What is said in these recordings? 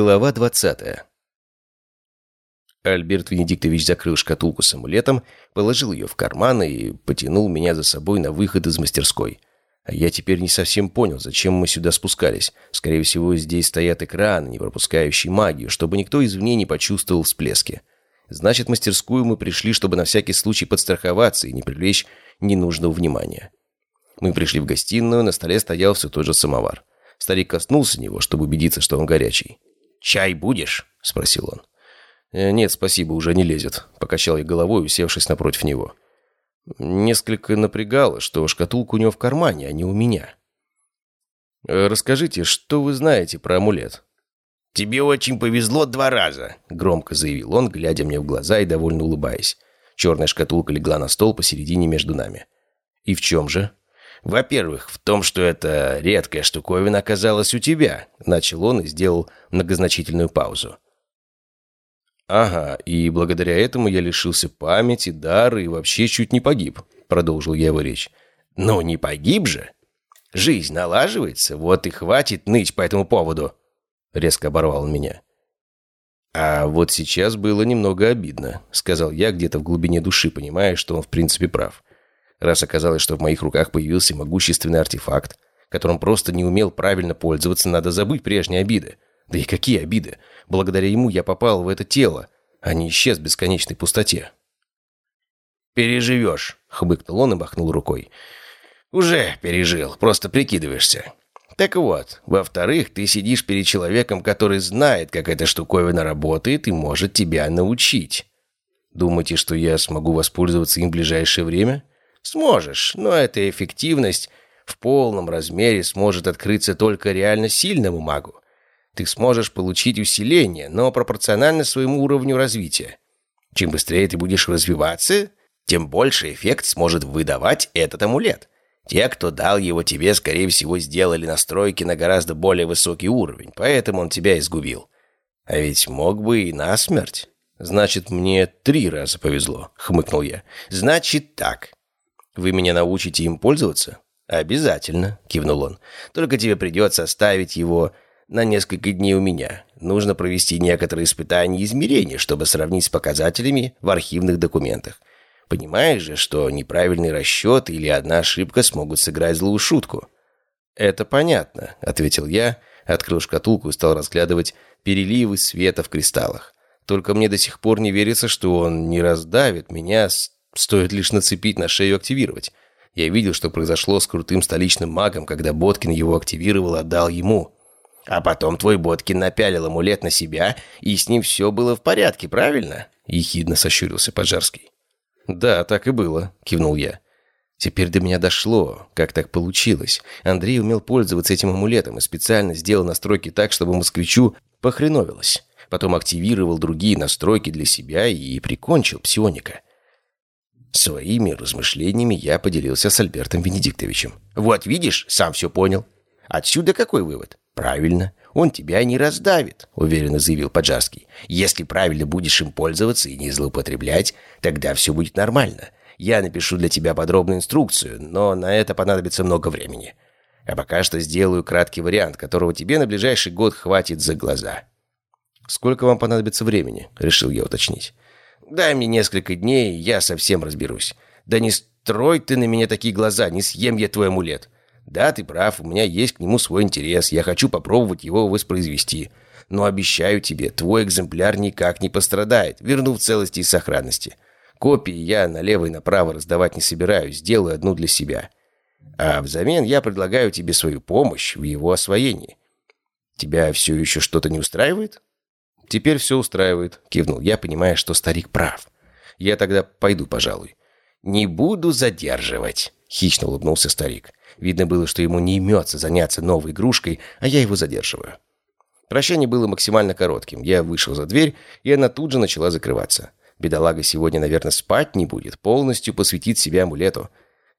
Глава двадцатая. Альберт Венедиктович закрыл шкатулку с амулетом, положил ее в карман и потянул меня за собой на выход из мастерской. А я теперь не совсем понял, зачем мы сюда спускались. Скорее всего, здесь стоят экраны, не пропускающие магию, чтобы никто извне не почувствовал всплески. Значит, в мастерскую мы пришли, чтобы на всякий случай подстраховаться и не привлечь ненужного внимания. Мы пришли в гостиную, на столе стоял все тот же самовар. Старик коснулся него, чтобы убедиться, что он горячий. «Чай будешь?» — спросил он. «Э, «Нет, спасибо, уже не лезет», — покачал я головой, усевшись напротив него. Несколько напрягало, что шкатулка у него в кармане, а не у меня. «Э, «Расскажите, что вы знаете про амулет?» «Тебе очень повезло два раза», — громко заявил он, глядя мне в глаза и довольно улыбаясь. Черная шкатулка легла на стол посередине между нами. «И в чем же?» «Во-первых, в том, что эта редкая штуковина оказалась у тебя», — начал он и сделал многозначительную паузу. «Ага, и благодаря этому я лишился памяти, дара и вообще чуть не погиб», — продолжил я его речь. «Ну, не погиб же. Жизнь налаживается, вот и хватит ныть по этому поводу», — резко оборвал он меня. «А вот сейчас было немного обидно», — сказал я где-то в глубине души, понимая, что он в принципе прав раз оказалось, что в моих руках появился могущественный артефакт, которым просто не умел правильно пользоваться, надо забыть прежние обиды. Да и какие обиды? Благодаря ему я попал в это тело, а не исчез в бесконечной пустоте. «Переживешь», — хмыкнул он и махнул рукой. «Уже пережил, просто прикидываешься. Так вот, во-вторых, ты сидишь перед человеком, который знает, как эта штуковина работает и может тебя научить. Думаете, что я смогу воспользоваться им в ближайшее время?» Сможешь, но эта эффективность в полном размере сможет открыться только реально сильному магу. Ты сможешь получить усиление, но пропорционально своему уровню развития. Чем быстрее ты будешь развиваться, тем больше эффект сможет выдавать этот амулет. Те, кто дал его тебе, скорее всего, сделали настройки на гораздо более высокий уровень, поэтому он тебя изгубил. А ведь мог бы и насмерть. Значит, мне три раза повезло, хмыкнул я. Значит так. Вы меня научите им пользоваться?» «Обязательно», — кивнул он. «Только тебе придется оставить его на несколько дней у меня. Нужно провести некоторые испытания и измерения, чтобы сравнить с показателями в архивных документах. Понимаешь же, что неправильный расчет или одна ошибка смогут сыграть злую шутку?» «Это понятно», — ответил я, открыл шкатулку и стал разглядывать переливы света в кристаллах. «Только мне до сих пор не верится, что он не раздавит меня Стоит лишь нацепить на шею активировать. Я видел, что произошло с крутым столичным магом, когда Боткин его активировал и отдал ему. А потом твой Боткин напялил амулет на себя, и с ним все было в порядке, правильно?» Ехидно сощурился Пожарский. «Да, так и было», — кивнул я. Теперь до меня дошло, как так получилось. Андрей умел пользоваться этим амулетом и специально сделал настройки так, чтобы москвичу похреновилось. Потом активировал другие настройки для себя и прикончил псионика. Своими размышлениями я поделился с Альбертом Венедиктовичем. «Вот видишь, сам все понял. Отсюда какой вывод?» «Правильно, он тебя не раздавит», — уверенно заявил Поджарский. «Если правильно будешь им пользоваться и не злоупотреблять, тогда все будет нормально. Я напишу для тебя подробную инструкцию, но на это понадобится много времени. А пока что сделаю краткий вариант, которого тебе на ближайший год хватит за глаза». «Сколько вам понадобится времени?» — решил я уточнить. Дай мне несколько дней, я совсем разберусь. Да не строй ты на меня такие глаза, не съем я твой амулет. Да, ты прав, у меня есть к нему свой интерес, я хочу попробовать его воспроизвести. Но обещаю тебе, твой экземпляр никак не пострадает, верну в целости и сохранности. Копии я налево и направо раздавать не собираюсь, сделаю одну для себя. А взамен я предлагаю тебе свою помощь в его освоении. Тебя все еще что-то не устраивает?» «Теперь все устраивает», — кивнул я, понимая, что старик прав. «Я тогда пойду, пожалуй». «Не буду задерживать», — хищно улыбнулся старик. Видно было, что ему не имется заняться новой игрушкой, а я его задерживаю. Прощание было максимально коротким. Я вышел за дверь, и она тут же начала закрываться. Бедолага сегодня, наверное, спать не будет, полностью посвятит себя амулету.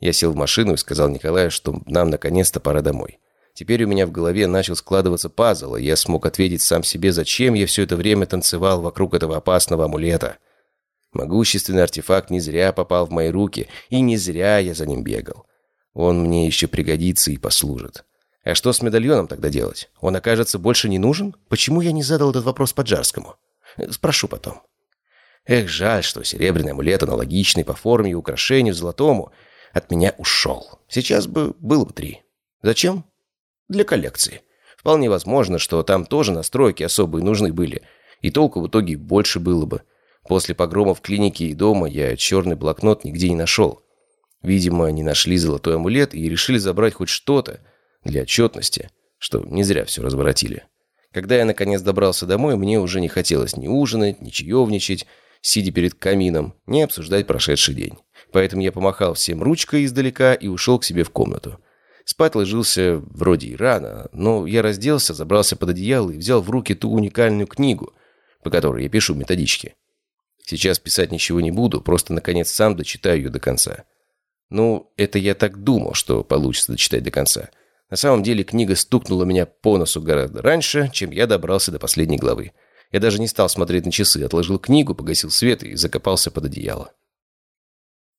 Я сел в машину и сказал Николаю, что нам наконец-то пора домой. Теперь у меня в голове начал складываться пазл, и я смог ответить сам себе, зачем я все это время танцевал вокруг этого опасного амулета. Могущественный артефакт не зря попал в мои руки, и не зря я за ним бегал. Он мне еще пригодится и послужит. А что с медальоном тогда делать? Он, окажется, больше не нужен? Почему я не задал этот вопрос Поджарскому? Спрошу потом. Эх, жаль, что серебряный амулет, аналогичный по форме и украшению золотому, от меня ушел. Сейчас бы было бы три. Зачем? Для коллекции. Вполне возможно, что там тоже настройки особые нужны были. И толку в итоге больше было бы. После погрома в клинике и дома я черный блокнот нигде не нашел. Видимо, они нашли золотой амулет и решили забрать хоть что-то для отчетности, что не зря все разворотили. Когда я наконец добрался домой, мне уже не хотелось ни ужинать, ни чаевничать, сидя перед камином, ни обсуждать прошедший день. Поэтому я помахал всем ручкой издалека и ушел к себе в комнату. Спать ложился вроде и рано, но я разделся, забрался под одеяло и взял в руки ту уникальную книгу, по которой я пишу методички. Сейчас писать ничего не буду, просто, наконец, сам дочитаю ее до конца. Ну, это я так думал, что получится дочитать до конца. На самом деле книга стукнула меня по носу гораздо раньше, чем я добрался до последней главы. Я даже не стал смотреть на часы, отложил книгу, погасил свет и закопался под одеяло.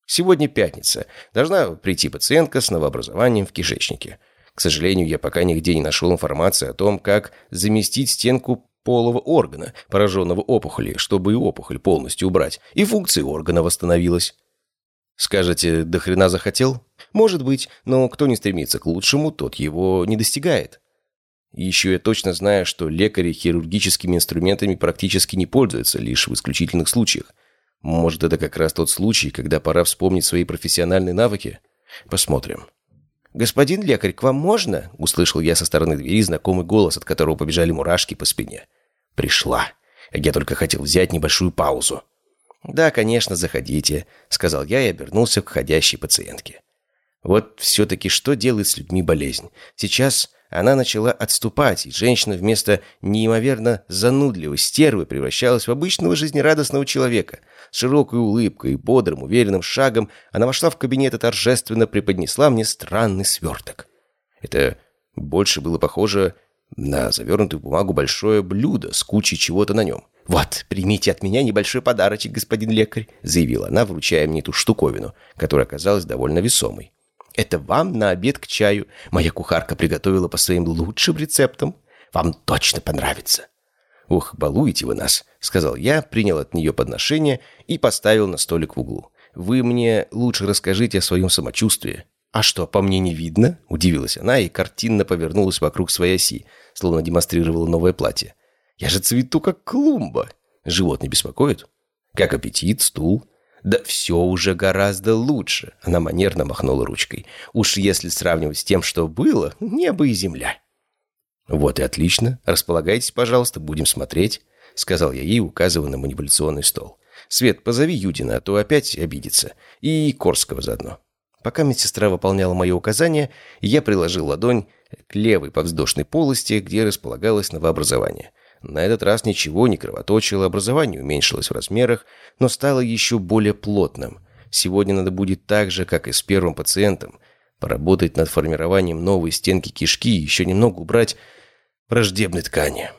Сегодня пятница. Должна прийти пациентка с новообразованием в кишечнике. К сожалению, я пока нигде не нашел информации о том, как заместить стенку полого органа, пораженного опухолью, чтобы и опухоль полностью убрать, и функция органа восстановилась. Скажете, до хрена захотел? Может быть, но кто не стремится к лучшему, тот его не достигает. Еще я точно знаю, что лекари хирургическими инструментами практически не пользуются, лишь в исключительных случаях. Может, это как раз тот случай, когда пора вспомнить свои профессиональные навыки? Посмотрим. «Господин лекарь, к вам можно?» — услышал я со стороны двери знакомый голос, от которого побежали мурашки по спине. «Пришла. Я только хотел взять небольшую паузу». «Да, конечно, заходите», — сказал я и обернулся к входящей пациентке. Вот все-таки что делает с людьми болезнь? Сейчас она начала отступать, и женщина вместо неимоверно занудливой стервы превращалась в обычного жизнерадостного человека. С широкой улыбкой и бодрым, уверенным шагом она вошла в кабинет и торжественно преподнесла мне странный сверток. Это больше было похоже на завернутую в бумагу большое блюдо с кучей чего-то на нем. «Вот, примите от меня небольшой подарочек, господин лекарь», заявила она, вручая мне ту штуковину, которая оказалась довольно весомой. Это вам на обед к чаю. Моя кухарка приготовила по своим лучшим рецептам. Вам точно понравится». «Ух, балуете вы нас», — сказал я, принял от нее подношение и поставил на столик в углу. «Вы мне лучше расскажите о своем самочувствии». «А что, по мне не видно?» — удивилась она и картинно повернулась вокруг своей оси, словно демонстрировала новое платье. «Я же цвету, как клумба. Живот не беспокоит? Как аппетит, стул?» «Да все уже гораздо лучше», — она манерно махнула ручкой. «Уж если сравнивать с тем, что было, небо и земля». «Вот и отлично. Располагайтесь, пожалуйста, будем смотреть», — сказал я ей, указывая на манипуляционный стол. «Свет, позови Юдина, а то опять обидится. И Корского заодно». Пока медсестра выполняла мое указание, я приложил ладонь к левой подвздошной полости, где располагалось новообразование — на этот раз ничего не кровоточило, образование уменьшилось в размерах, но стало еще более плотным. Сегодня надо будет так же, как и с первым пациентом, поработать над формированием новой стенки кишки и еще немного убрать враждебной ткани.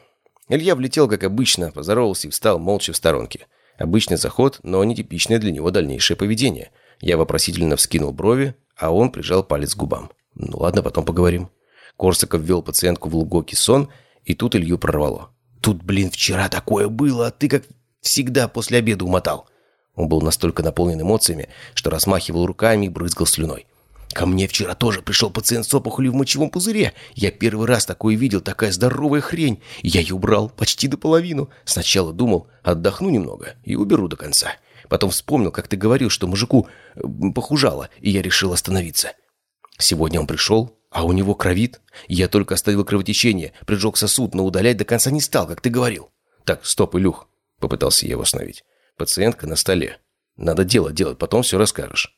Илья влетел, как обычно, поздоровался и встал молча в сторонке. Обычный заход, но нетипичное для него дальнейшее поведение. Я вопросительно вскинул брови, а он прижал палец к губам. «Ну ладно, потом поговорим». Корсаков ввел пациентку в глубокий сон, и тут Илью прорвало. Тут, блин, вчера такое было, а ты как всегда после обеда умотал». Он был настолько наполнен эмоциями, что размахивал руками и брызгал слюной. «Ко мне вчера тоже пришел пациент с опухолью в мочевом пузыре. Я первый раз такое видел, такая здоровая хрень. Я ее убрал почти до половины. Сначала думал, отдохну немного и уберу до конца. Потом вспомнил, как ты говорил, что мужику э, похужало, и я решил остановиться. Сегодня он пришел, а у него кровит. Я только оставил кровотечение, прижег сосуд, но удалять до конца не стал, как ты говорил. Так, стоп, Илюх, попытался я его остановить. Пациентка на столе. Надо дело делать, потом все расскажешь.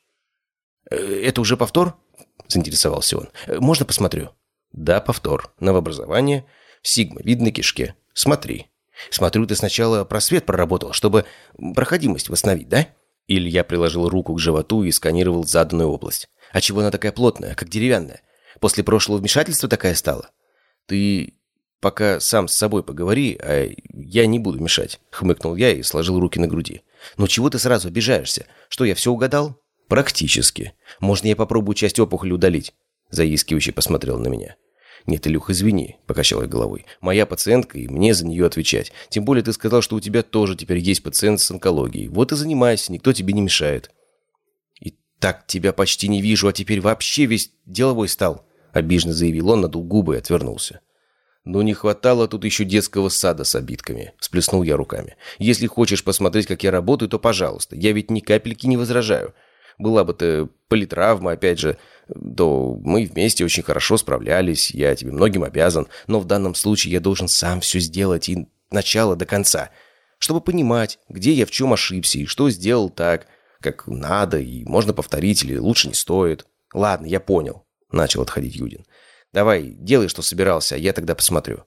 «Э, «Это уже повтор?» – заинтересовался он. «Э, «Можно посмотрю?» «Да, повтор. Новообразование. Сигма. Видно кишке. Смотри. Смотрю, ты сначала просвет проработал, чтобы проходимость восстановить, да?» Илья приложил руку к животу и сканировал заданную область. «А чего она такая плотная, как деревянная? После прошлого вмешательства такая стала? Ты пока сам с собой поговори, а я не буду мешать», — хмыкнул я и сложил руки на груди. «Ну чего ты сразу обижаешься? Что, я все угадал?» «Практически. Можно я попробую часть опухоли удалить?» Заискивающий посмотрел на меня. «Нет, Илюх, извини», — покачал я головой. «Моя пациентка, и мне за нее отвечать. Тем более ты сказал, что у тебя тоже теперь есть пациент с онкологией. Вот и занимайся, никто тебе не мешает». «И так тебя почти не вижу, а теперь вообще весь деловой стал», — обиженно заявил он, надул губы и отвернулся. «Ну, не хватало тут еще детского сада с обидками», — всплеснул я руками. «Если хочешь посмотреть, как я работаю, то пожалуйста. Я ведь ни капельки не возражаю. Была бы ты политравма, опять же, то мы вместе очень хорошо справлялись, я тебе многим обязан, но в данном случае я должен сам все сделать и начало до конца, чтобы понимать, где я в чем ошибся и что сделал так, как надо, и можно повторить или лучше не стоит. Ладно, я понял, начал отходить Юдин. Давай, делай, что собирался, а я тогда посмотрю.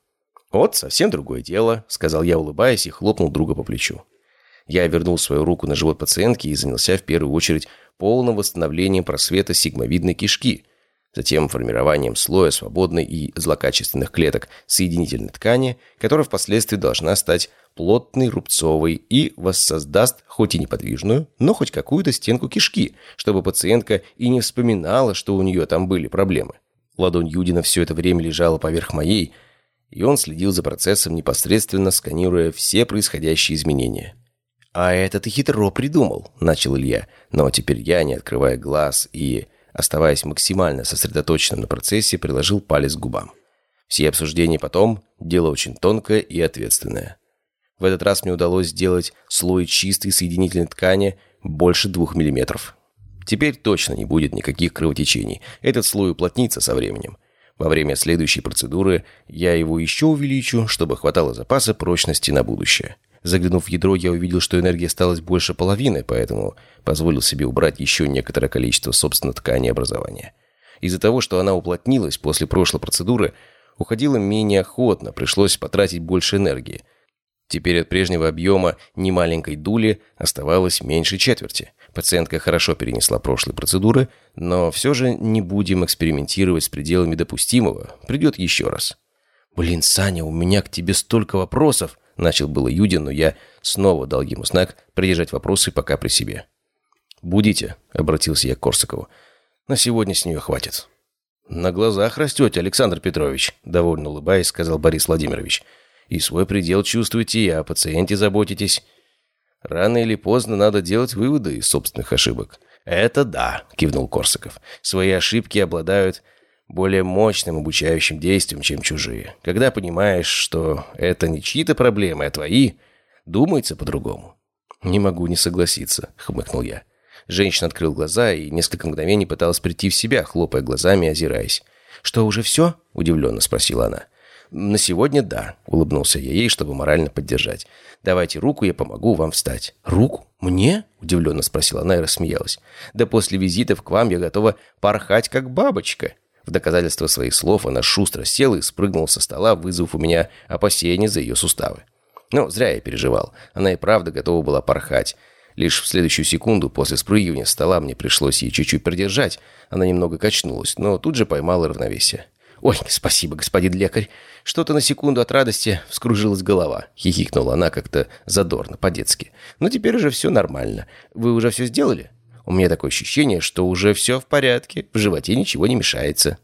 «Вот, совсем другое дело», — сказал я, улыбаясь, и хлопнул друга по плечу. Я вернул свою руку на живот пациентки и занялся в первую очередь полным восстановлением просвета сигмовидной кишки, затем формированием слоя свободной и злокачественных клеток соединительной ткани, которая впоследствии должна стать плотной, рубцовой и воссоздаст хоть и неподвижную, но хоть какую-то стенку кишки, чтобы пациентка и не вспоминала, что у нее там были проблемы. Ладонь Юдина все это время лежала поверх моей, и он следил за процессом, непосредственно сканируя все происходящие изменения. «А это ты хитро придумал», — начал Илья. Но теперь я, не открывая глаз и, оставаясь максимально сосредоточенным на процессе, приложил палец к губам. Все обсуждения потом – дело очень тонкое и ответственное. В этот раз мне удалось сделать слой чистой соединительной ткани больше двух миллиметров. Теперь точно не будет никаких кровотечений. Этот слой уплотнится со временем. Во время следующей процедуры я его еще увеличу, чтобы хватало запаса прочности на будущее. Заглянув в ядро, я увидел, что энергии осталось больше половины, поэтому позволил себе убрать еще некоторое количество собственно ткани образования. Из-за того, что она уплотнилась после прошлой процедуры, уходила менее охотно, пришлось потратить больше энергии. Теперь от прежнего объема немаленькой дули оставалось меньше четверти. Пациентка хорошо перенесла прошлые процедуры, но все же не будем экспериментировать с пределами допустимого. Придет еще раз. «Блин, Саня, у меня к тебе столько вопросов!» Начал было Юдин, но я снова дал ему знак придержать вопросы пока при себе. «Будите», — обратился я к Корсакову. «На сегодня с нее хватит». «На глазах растете, Александр Петрович», — довольно улыбаясь, сказал Борис Владимирович. «И свой предел чувствуете, и о пациенте заботитесь. Рано или поздно надо делать выводы из собственных ошибок». «Это да», — кивнул Корсаков. «Свои ошибки обладают более мощным обучающим действием, чем чужие. Когда понимаешь, что это не чьи-то проблемы, а твои, думается по-другому. «Не могу не согласиться», — хмыкнул я. Женщина открыла глаза и несколько мгновений пыталась прийти в себя, хлопая глазами и озираясь. «Что, уже все?» — удивленно спросила она. «На сегодня да», — улыбнулся я ей, чтобы морально поддержать. «Давайте руку, я помогу вам встать». «Руку? Мне?» — удивленно спросила она и рассмеялась. «Да после визитов к вам я готова порхать, как бабочка». В доказательство своих слов она шустро села и спрыгнула со стола, вызвав у меня опасения за ее суставы. Но зря я переживал. Она и правда готова была порхать. Лишь в следующую секунду после спрыгивания с стола мне пришлось ей чуть-чуть придержать. Она немного качнулась, но тут же поймала равновесие. «Ой, спасибо, господин лекарь. Что-то на секунду от радости вскружилась голова». Хихикнула она как-то задорно, по-детски. «Но теперь уже все нормально. Вы уже все сделали?» У меня такое ощущение, что уже все в порядке, в животе ничего не мешается.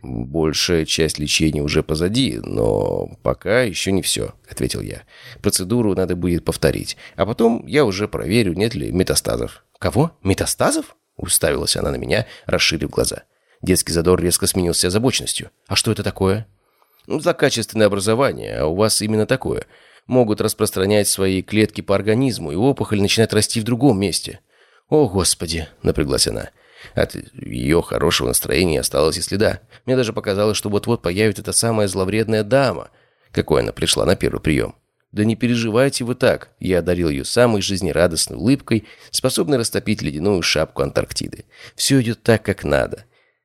«Большая часть лечения уже позади, но пока еще не все», — ответил я. «Процедуру надо будет повторить, а потом я уже проверю, нет ли метастазов». «Кого? Метастазов?» — уставилась она на меня, расширив глаза. Детский задор резко сменился озабоченностью. «А что это такое?» «Ну, за качественное образование, а у вас именно такое. Могут распространять свои клетки по организму, и опухоль начинает расти в другом месте». «О, Господи!» — напряглась она. От ее хорошего настроения осталось и следа. Мне даже показалось, что вот-вот появится эта самая зловредная дама, какой она пришла на первый прием. «Да не переживайте вы так!» Я одарил ее самой жизнерадостной улыбкой, способной растопить ледяную шапку Антарктиды. «Все идет так, как надо».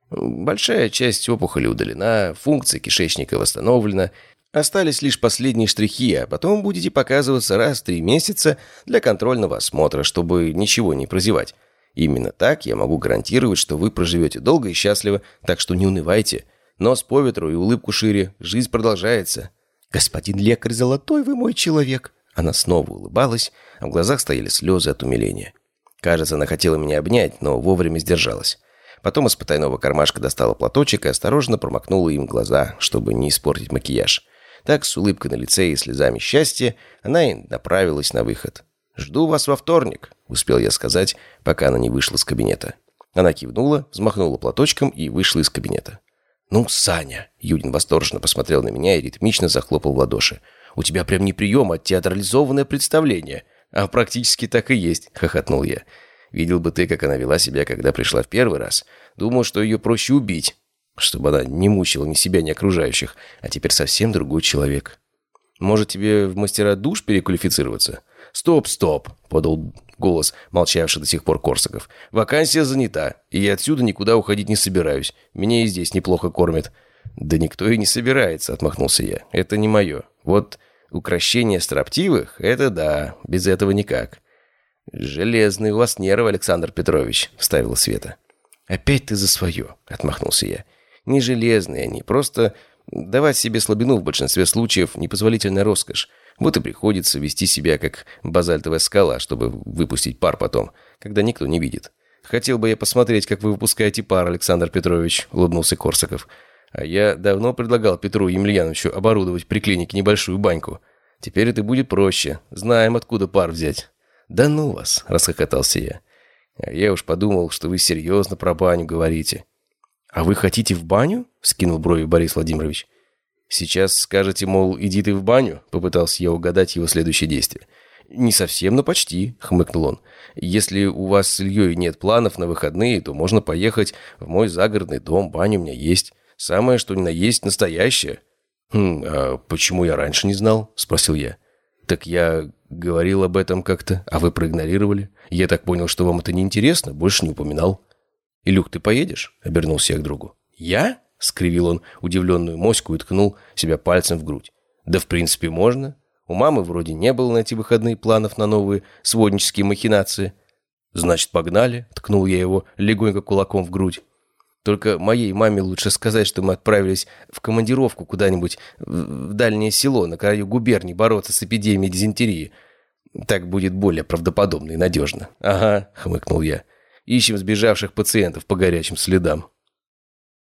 Большая часть опухоли удалена, функция кишечника восстановлена, Остались лишь последние штрихи, а потом будете показываться раз в три месяца для контрольного осмотра, чтобы ничего не прозевать. Именно так я могу гарантировать, что вы проживете долго и счастливо, так что не унывайте. Нос по ветру и улыбку шире, жизнь продолжается. «Господин лекарь золотой, вы мой человек!» Она снова улыбалась, а в глазах стояли слезы от умиления. Кажется, она хотела меня обнять, но вовремя сдержалась. Потом из потайного кармашка достала платочек и осторожно промокнула им глаза, чтобы не испортить макияж. Так, с улыбкой на лице и слезами счастья, она и направилась на выход. «Жду вас во вторник», — успел я сказать, пока она не вышла из кабинета. Она кивнула, взмахнула платочком и вышла из кабинета. «Ну, Саня!» — Юдин восторженно посмотрел на меня и ритмично захлопал в ладоши. «У тебя прям не прием, а театрализованное представление!» «А практически так и есть», — хохотнул я. «Видел бы ты, как она вела себя, когда пришла в первый раз. Думал, что ее проще убить, чтобы она не мучила ни себя, ни окружающих. А теперь совсем другой человек. Может, тебе в мастера душ переквалифицироваться?» «Стоп, стоп!» — подал голос, молчавший до сих пор Корсаков. «Вакансия занята, и я отсюда никуда уходить не собираюсь. Меня и здесь неплохо кормят». «Да никто и не собирается», — отмахнулся я. «Это не мое. Вот укращение строптивых — это да, без этого никак». «Железные у вас нервы, Александр Петрович», — вставила Света. «Опять ты за свое», — отмахнулся я. «Не железные они, просто давать себе слабину в большинстве случаев — непозволительная роскошь. Вот и приходится вести себя как базальтовая скала, чтобы выпустить пар потом, когда никто не видит. «Хотел бы я посмотреть, как вы выпускаете пар, Александр Петрович», — улыбнулся Корсаков. «А я давно предлагал Петру Емельяновичу оборудовать при клинике небольшую баньку. Теперь это будет проще. Знаем, откуда пар взять». «Да ну вас!» — расхохотался я. «А я уж подумал, что вы серьезно про баню говорите». «А вы хотите в баню?» — скинул брови Борис Владимирович. «Сейчас скажете, мол, иди ты в баню?» — попытался я угадать его следующее действие. «Не совсем, но почти», — хмыкнул он. «Если у вас с Ильей нет планов на выходные, то можно поехать в мой загородный дом, баня у меня есть. Самое, что ни на есть, настоящее». «Хм, а почему я раньше не знал?» — спросил я. «Так я говорил об этом как-то, а вы проигнорировали. Я так понял, что вам это не интересно, больше не упоминал». «Илюх, ты поедешь?» — обернулся я к другу. «Я?» — скривил он удивленную моську и ткнул себя пальцем в грудь. «Да в принципе можно. У мамы вроде не было на эти выходные планов на новые своднические махинации». «Значит, погнали», — ткнул я его легонько кулаком в грудь. «Только моей маме лучше сказать, что мы отправились в командировку куда-нибудь в дальнее село на краю губернии бороться с эпидемией дизентерии. Так будет более правдоподобно и надежно». «Ага», — хмыкнул я. «Ищем сбежавших пациентов по горячим следам».